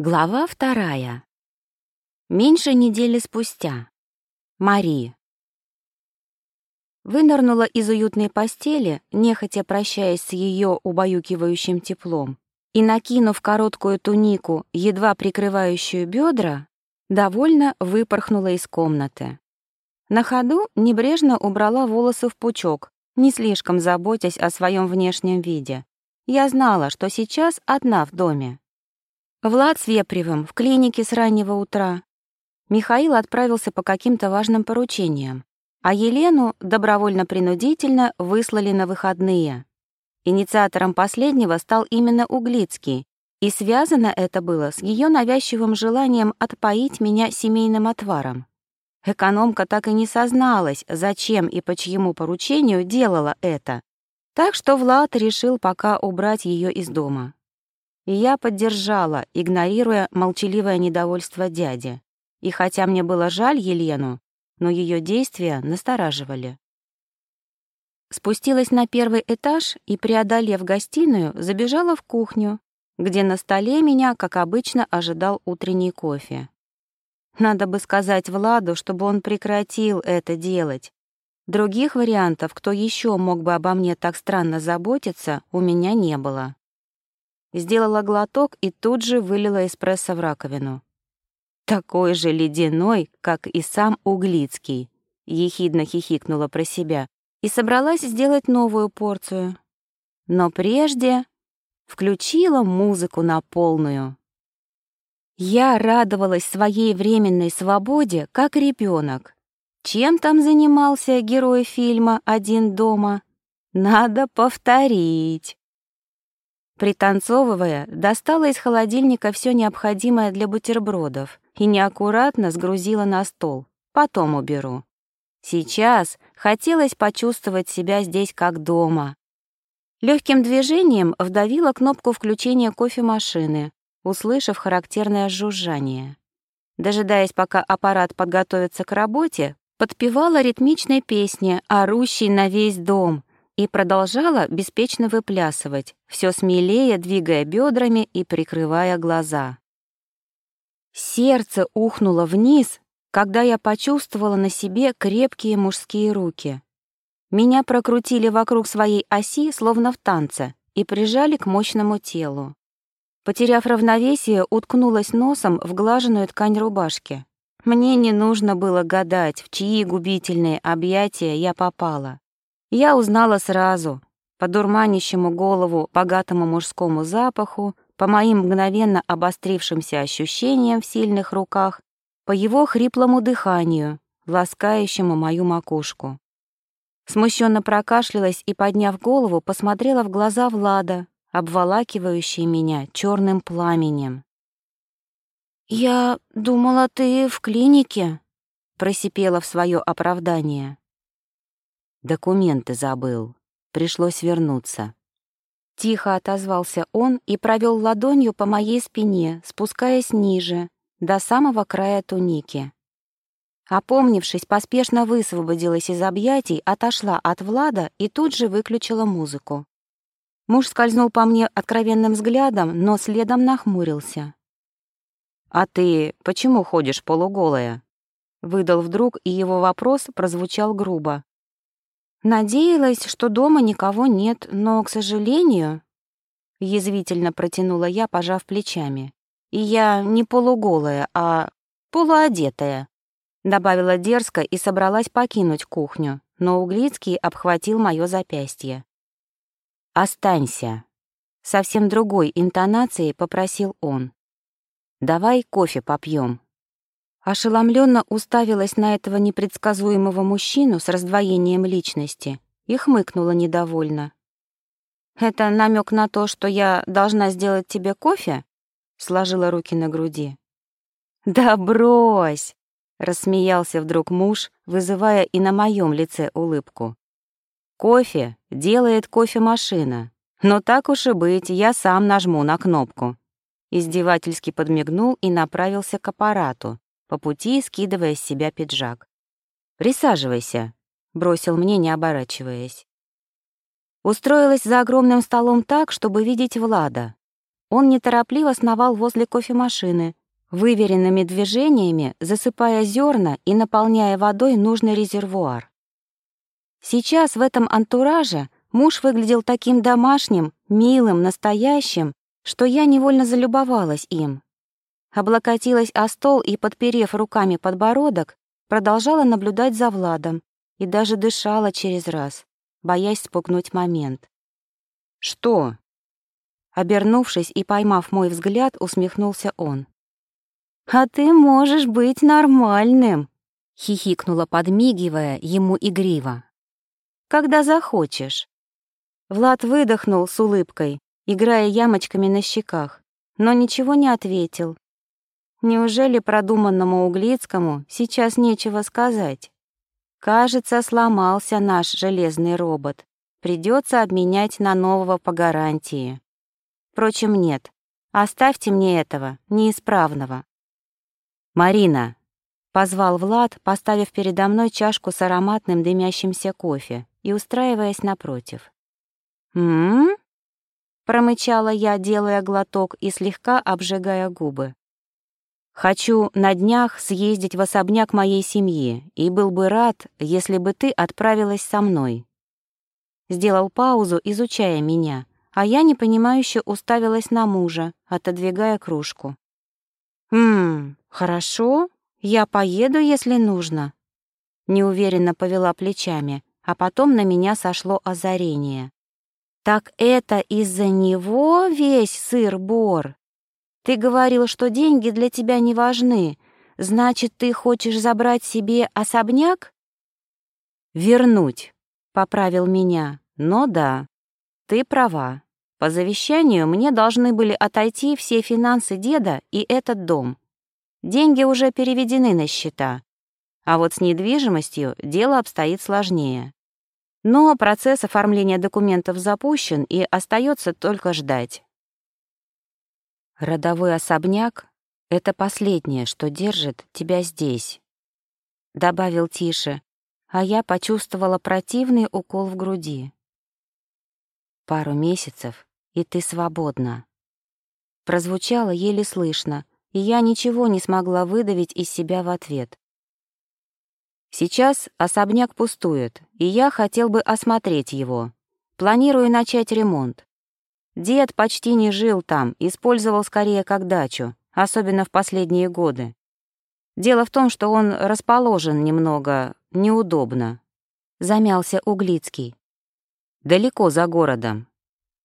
Глава вторая. Меньше недели спустя. Мари. Вынырнула из уютной постели, нехотя прощаясь с ее убаюкивающим теплом, и, накинув короткую тунику, едва прикрывающую бедра, довольно выпорхнула из комнаты. На ходу небрежно убрала волосы в пучок, не слишком заботясь о своем внешнем виде. Я знала, что сейчас одна в доме. Влад с Вепревым в клинике с раннего утра. Михаил отправился по каким-то важным поручениям, а Елену добровольно-принудительно выслали на выходные. Инициатором последнего стал именно Углицкий, и связано это было с ее навязчивым желанием отпоить меня семейным отваром. Экономка так и не созналась, зачем и по чьему поручению делала это, так что Влад решил пока убрать ее из дома и я поддержала, игнорируя молчаливое недовольство дяди. И хотя мне было жаль Елену, но ее действия настораживали. Спустилась на первый этаж и, преодолев гостиную, забежала в кухню, где на столе меня, как обычно, ожидал утренний кофе. Надо бы сказать Владу, чтобы он прекратил это делать. Других вариантов, кто еще мог бы обо мне так странно заботиться, у меня не было. Сделала глоток и тут же вылила эспрессо в раковину. Такой же ледяной, как и сам Углицкий. Ехидно хихикнула про себя и собралась сделать новую порцию. Но прежде включила музыку на полную. Я радовалась своей временной свободе, как ребенок. Чем там занимался герой фильма «Один дома»? Надо повторить. Пританцовывая, достала из холодильника все необходимое для бутербродов и неаккуратно сгрузила на стол. Потом уберу. Сейчас хотелось почувствовать себя здесь как дома. Легким движением вдавила кнопку включения кофемашины, услышав характерное жужжание. Дожидаясь, пока аппарат подготовится к работе, подпевала ритмичной песни, орущей на весь дом, и продолжала беспечно выплясывать, все смелее двигая бедрами и прикрывая глаза. Сердце ухнуло вниз, когда я почувствовала на себе крепкие мужские руки. Меня прокрутили вокруг своей оси, словно в танце, и прижали к мощному телу. Потеряв равновесие, уткнулась носом в глаженную ткань рубашки. Мне не нужно было гадать, в чьи губительные объятия я попала. Я узнала сразу, по дурманящему голову богатому мужскому запаху, по моим мгновенно обострившимся ощущениям в сильных руках, по его хриплому дыханию, ласкающему мою макушку. Смущенно прокашлялась и, подняв голову, посмотрела в глаза Влада, обволакивающие меня черным пламенем. «Я думала, ты в клинике», — просипела в свое оправдание. Документы забыл. Пришлось вернуться. Тихо отозвался он и провел ладонью по моей спине, спускаясь ниже, до самого края туники. Опомнившись, поспешно высвободилась из объятий, отошла от Влада и тут же выключила музыку. Муж скользнул по мне откровенным взглядом, но следом нахмурился. «А ты почему ходишь полуголая?» Выдал вдруг, и его вопрос прозвучал грубо. Надеялась, что дома никого нет, но, к сожалению, язвительно протянула я, пожав плечами. И я не полуголая, а полуодетая, добавила дерзко и собралась покинуть кухню, но Углицкий обхватил моё запястье. «Останься», — совсем другой интонацией попросил он. «Давай кофе попьем. Ошеломленно уставилась на этого непредсказуемого мужчину с раздвоением личности и хмыкнула недовольно. «Это намек на то, что я должна сделать тебе кофе?» Сложила руки на груди. «Да брось!» — рассмеялся вдруг муж, вызывая и на моем лице улыбку. «Кофе делает кофемашина, но так уж и быть, я сам нажму на кнопку». Издевательски подмигнул и направился к аппарату, по пути скидывая с себя пиджак. «Присаживайся», — бросил мне, не оборачиваясь. Устроилась за огромным столом так, чтобы видеть Влада. он неторопливо сновал возле кофемашины, выверенными движениями засыпая зерна и наполняя водой нужный резервуар. Сейчас в этом антураже муж выглядел таким домашним, милым, настоящим, что я невольно залюбовалась им. Облокотилась о стол и, подперев руками подбородок, продолжала наблюдать за Владом и даже дышала через раз, боясь спугнуть момент. «Что?» Обернувшись и поймав мой взгляд, усмехнулся он. «А ты можешь быть нормальным», — хихикнула, подмигивая ему игриво. «Когда захочешь». Влад выдохнул с улыбкой, играя ямочками на щеках, но ничего не ответил. Неужели продуманному Углицкому сейчас нечего сказать? Кажется, сломался наш железный робот. Придется обменять на нового по гарантии. Впрочем, нет. Оставьте мне этого, неисправного. «Марина!» — позвал Влад, поставив передо мной чашку с ароматным дымящимся кофе и устраиваясь напротив. «М-м-м?» промычала я, делая глоток и слегка обжигая губы. «Хочу на днях съездить в особняк моей семьи и был бы рад, если бы ты отправилась со мной». Сделал паузу, изучая меня, а я непонимающе уставилась на мужа, отодвигая кружку. «Хм, хорошо, я поеду, если нужно». Неуверенно повела плечами, а потом на меня сошло озарение. «Так это из-за него весь сыр-бор? Ты говорил, что деньги для тебя не важны. Значит, ты хочешь забрать себе особняк?» «Вернуть», — поправил меня. «Но да, ты права. По завещанию мне должны были отойти все финансы деда и этот дом. Деньги уже переведены на счета. А вот с недвижимостью дело обстоит сложнее. Но процесс оформления документов запущен, и остается только ждать. Родовой особняк — это последнее, что держит тебя здесь, — добавил тише, а я почувствовала противный укол в груди. Пару месяцев, и ты свободна. Прозвучало еле слышно, и я ничего не смогла выдавить из себя в ответ. Сейчас особняк пустует, и я хотел бы осмотреть его. Планирую начать ремонт. Дед почти не жил там, использовал скорее как дачу, особенно в последние годы. Дело в том, что он расположен немного неудобно. Замялся Углицкий. Далеко за городом.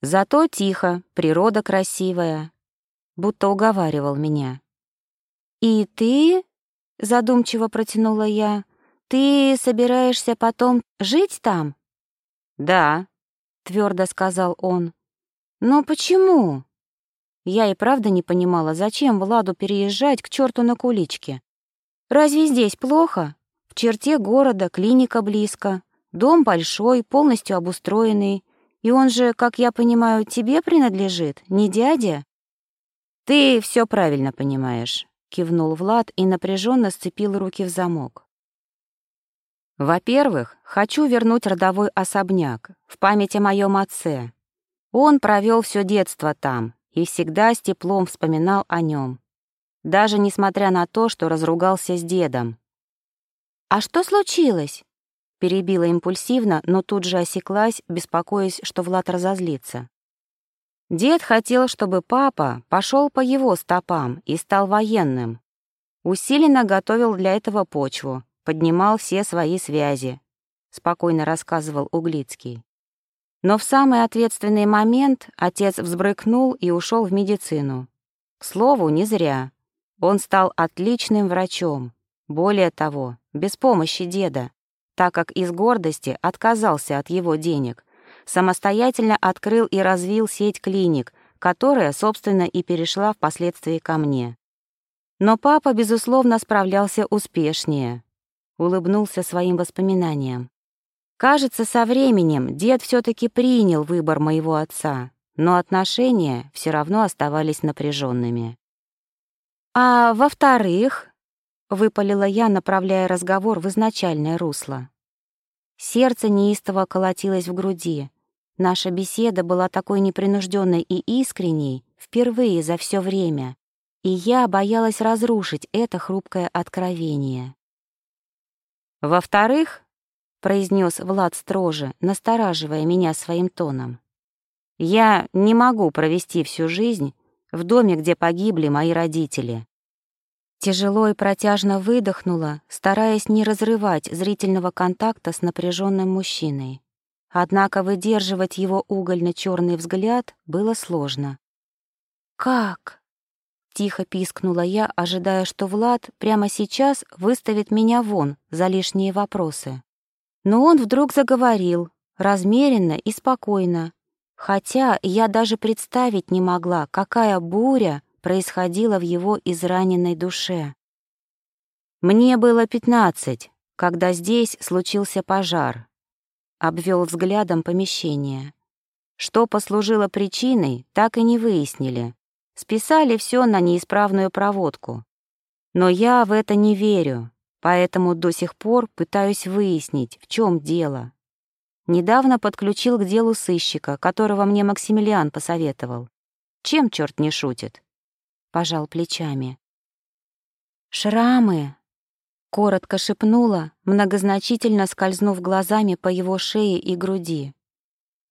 Зато тихо, природа красивая. Будто уговаривал меня. «И ты?» — задумчиво протянула я. «Ты собираешься потом жить там?» «Да», — твердо сказал он. «Но почему?» Я и правда не понимала, зачем Владу переезжать к черту на куличке. Разве здесь плохо? В черте города, клиника близко, дом большой, полностью обустроенный, и он же, как я понимаю, тебе принадлежит, не дядя?» «Ты все правильно понимаешь», — кивнул Влад и напряженно сцепил руки в замок. «Во-первых, хочу вернуть родовой особняк в память о моем отце. Он провел все детство там и всегда с теплом вспоминал о нем, даже несмотря на то, что разругался с дедом. «А что случилось?» Перебила импульсивно, но тут же осеклась, беспокоясь, что Влад разозлится. Дед хотел, чтобы папа пошел по его стопам и стал военным. Усиленно готовил для этого почву, поднимал все свои связи, спокойно рассказывал Углицкий. Но в самый ответственный момент отец взбрыкнул и ушел в медицину. К слову, не зря. Он стал отличным врачом. Более того, без помощи деда так как из гордости отказался от его денег, самостоятельно открыл и развил сеть клиник, которая, собственно, и перешла впоследствии ко мне. Но папа, безусловно, справлялся успешнее. Улыбнулся своим воспоминаниям. Кажется, со временем дед все таки принял выбор моего отца, но отношения все равно оставались напряженными. «А во-вторых», — выпалила я, направляя разговор в изначальное русло. Сердце неистово колотилось в груди. Наша беседа была такой непринужденной и искренней, впервые за все время, и я боялась разрушить это хрупкое откровение. «Во-вторых», — произнес Влад строже, настораживая меня своим тоном, «я не могу провести всю жизнь в доме, где погибли мои родители. Тяжело и протяжно выдохнула, стараясь не разрывать зрительного контакта с напряженным мужчиной. Однако выдерживать его угольно-черный взгляд было сложно. «Как?» — тихо пискнула я, ожидая, что Влад прямо сейчас выставит меня вон за лишние вопросы. Но он вдруг заговорил, размеренно и спокойно, хотя я даже представить не могла, какая буря происходило в его израненной душе. Мне было пятнадцать, когда здесь случился пожар. Обвел взглядом помещение. Что послужило причиной, так и не выяснили. Списали все на неисправную проводку. Но я в это не верю, поэтому до сих пор пытаюсь выяснить, в чем дело. Недавно подключил к делу сыщика, которого мне Максимилиан посоветовал. Чем черт не шутит? пожал плечами. «Шрамы!» — коротко шепнула, многозначительно скользнув глазами по его шее и груди.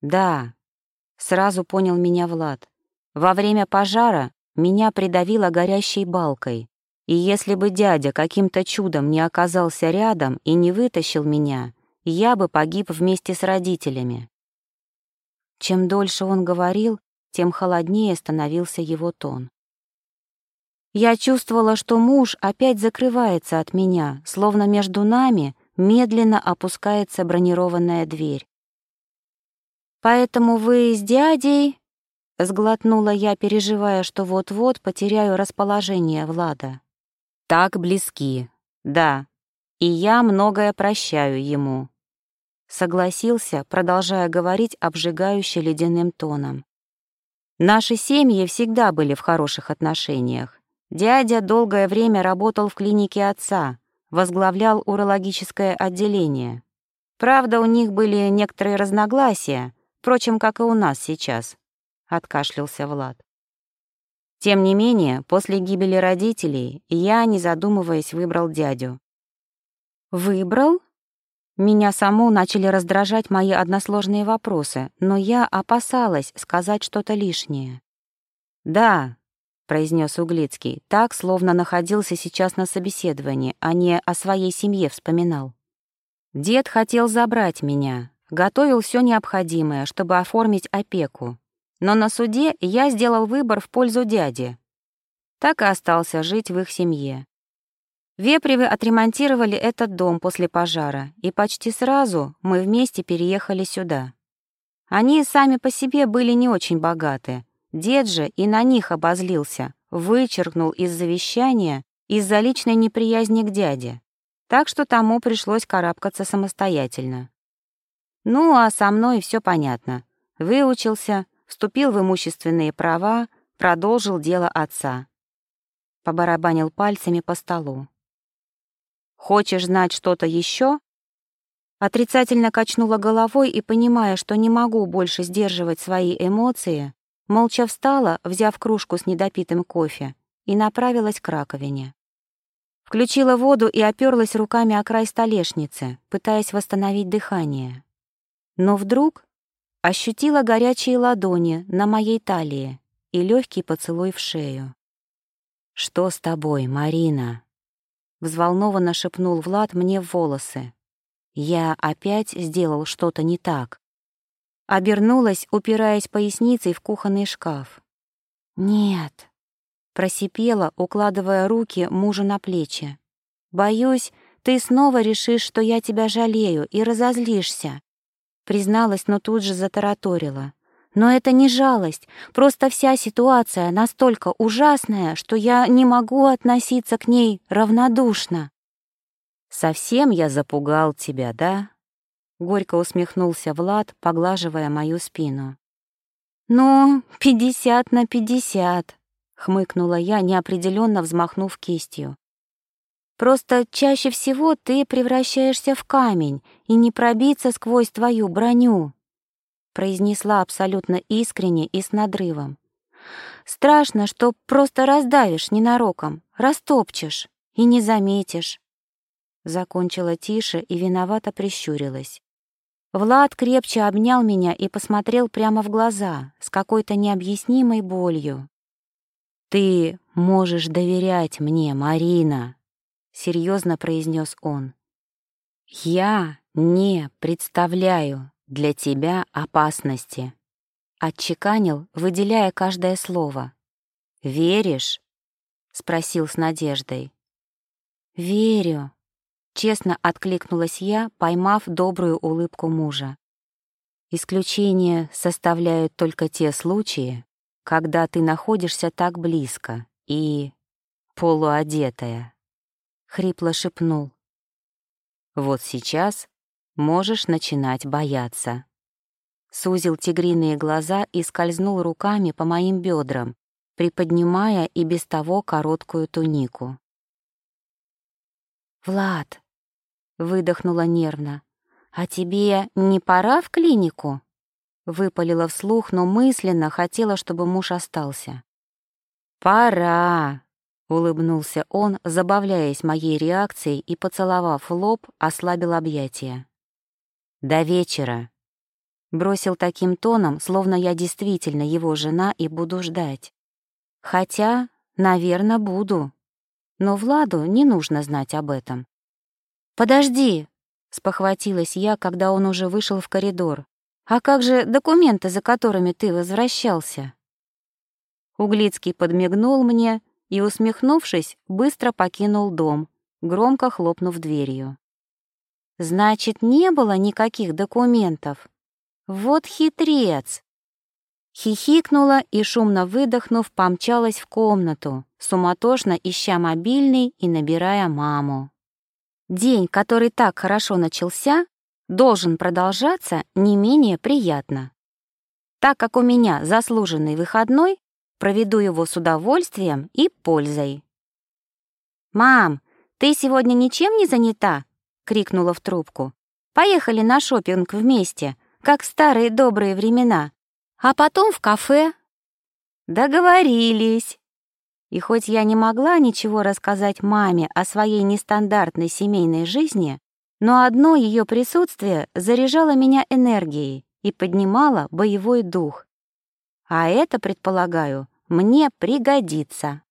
«Да», — сразу понял меня Влад. «Во время пожара меня придавило горящей балкой, и если бы дядя каким-то чудом не оказался рядом и не вытащил меня, я бы погиб вместе с родителями». Чем дольше он говорил, тем холоднее становился его тон. Я чувствовала, что муж опять закрывается от меня, словно между нами медленно опускается бронированная дверь. «Поэтому вы с дядей...» — сглотнула я, переживая, что вот-вот потеряю расположение Влада. «Так близки, да, и я многое прощаю ему», — согласился, продолжая говорить обжигающе ледяным тоном. «Наши семьи всегда были в хороших отношениях. Дядя долгое время работал в клинике отца, возглавлял урологическое отделение. Правда, у них были некоторые разногласия, впрочем, как и у нас сейчас, — откашлялся Влад. Тем не менее, после гибели родителей я, не задумываясь, выбрал дядю. «Выбрал?» Меня саму начали раздражать мои односложные вопросы, но я опасалась сказать что-то лишнее. «Да, произнес Углицкий, так, словно находился сейчас на собеседовании, а не о своей семье вспоминал. Дед хотел забрать меня, готовил все необходимое, чтобы оформить опеку. Но на суде я сделал выбор в пользу дяди. Так и остался жить в их семье. Вепревы отремонтировали этот дом после пожара, и почти сразу мы вместе переехали сюда. Они сами по себе были не очень богаты, Дед же и на них обозлился, вычеркнул из завещания из-за личной неприязни к дяде, так что тому пришлось карабкаться самостоятельно. Ну, а со мной все понятно. Выучился, вступил в имущественные права, продолжил дело отца. Побарабанил пальцами по столу. «Хочешь знать что-то еще?» Отрицательно качнула головой и, понимая, что не могу больше сдерживать свои эмоции, Молча встала, взяв кружку с недопитым кофе, и направилась к раковине. Включила воду и оперлась руками о край столешницы, пытаясь восстановить дыхание. Но вдруг ощутила горячие ладони на моей талии и легкий поцелуй в шею. «Что с тобой, Марина?» Взволнованно шепнул Влад мне в волосы. «Я опять сделал что-то не так». Обернулась, упираясь поясницей в кухонный шкаф. «Нет», — просипела, укладывая руки мужу на плечи. «Боюсь, ты снова решишь, что я тебя жалею, и разозлишься», — призналась, но тут же затараторила. «Но это не жалость, просто вся ситуация настолько ужасная, что я не могу относиться к ней равнодушно». «Совсем я запугал тебя, да?» Горько усмехнулся Влад, поглаживая мою спину. «Ну, пятьдесят на пятьдесят», — хмыкнула я, неопределенно взмахнув кистью. «Просто чаще всего ты превращаешься в камень и не пробиться сквозь твою броню», — произнесла абсолютно искренне и с надрывом. Страшно, что просто раздавишь ненароком, растопчешь и не заметишь. Закончила тише и виновато прищурилась. Влад крепче обнял меня и посмотрел прямо в глаза с какой-то необъяснимой болью. «Ты можешь доверять мне, Марина», — серьезно произнес он. «Я не представляю для тебя опасности», — отчеканил, выделяя каждое слово. «Веришь?» — спросил с надеждой. «Верю», Честно откликнулась я, поймав добрую улыбку мужа. Исключение составляют только те случаи, когда ты находишься так близко и полуодетая. Хрипло шепнул. Вот сейчас можешь начинать бояться. Сузил тигриные глаза и скользнул руками по моим бедрам, приподнимая и без того короткую тунику. «Влад, выдохнула нервно. «А тебе не пора в клинику?» Выпалила вслух, но мысленно хотела, чтобы муж остался. «Пора!» — улыбнулся он, забавляясь моей реакцией и, поцеловав лоб, ослабил объятия. «До вечера!» Бросил таким тоном, словно я действительно его жена и буду ждать. Хотя, наверное, буду. Но Владу не нужно знать об этом. «Подожди!» — спохватилась я, когда он уже вышел в коридор. «А как же документы, за которыми ты возвращался?» Углицкий подмигнул мне и, усмехнувшись, быстро покинул дом, громко хлопнув дверью. «Значит, не было никаких документов? Вот хитрец!» Хихикнула и, шумно выдохнув, помчалась в комнату, суматошно ища мобильный и набирая маму. День, который так хорошо начался, должен продолжаться не менее приятно. Так как у меня заслуженный выходной, проведу его с удовольствием и пользой. «Мам, ты сегодня ничем не занята?» — крикнула в трубку. «Поехали на шопинг вместе, как в старые добрые времена, а потом в кафе». «Договорились», и хоть я не могла ничего рассказать маме о своей нестандартной семейной жизни, но одно ее присутствие заряжало меня энергией и поднимало боевой дух. А это, предполагаю, мне пригодится.